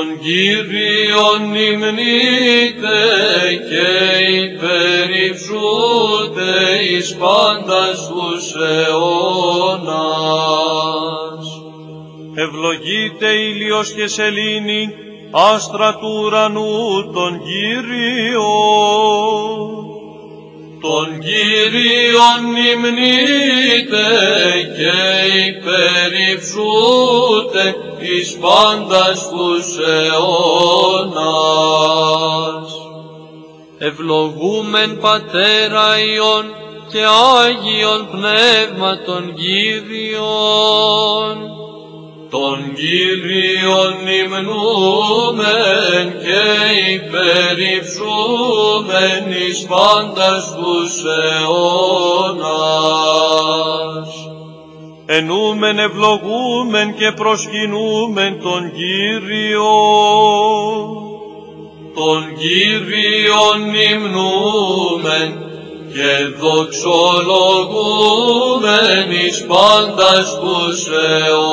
Τον Κύριον υμνείτε και υπερυψούτε εις πάντας τους αιώνας. Ευλογείτε ήλιος και σελήνη, άστρα του ουρανού τον Κύριο. Τον Κύριον υμνείτε και υπερυψούτε εις πάντας τους αιώνας. Ευλογούμεν Πατέρα Υιόν και Άγιον Πνεύμα τον Κύριον. Τον Κύριον υμνούμεν και υπερυψούμεν εις πάντας τους αιώνας. Ενούμεν ευλογούμεν και προσκυνούμεν τον Κύριο. Τον Κύριον υμνούμεν και δοξολογούμεν εις πάντας τους αιώνας.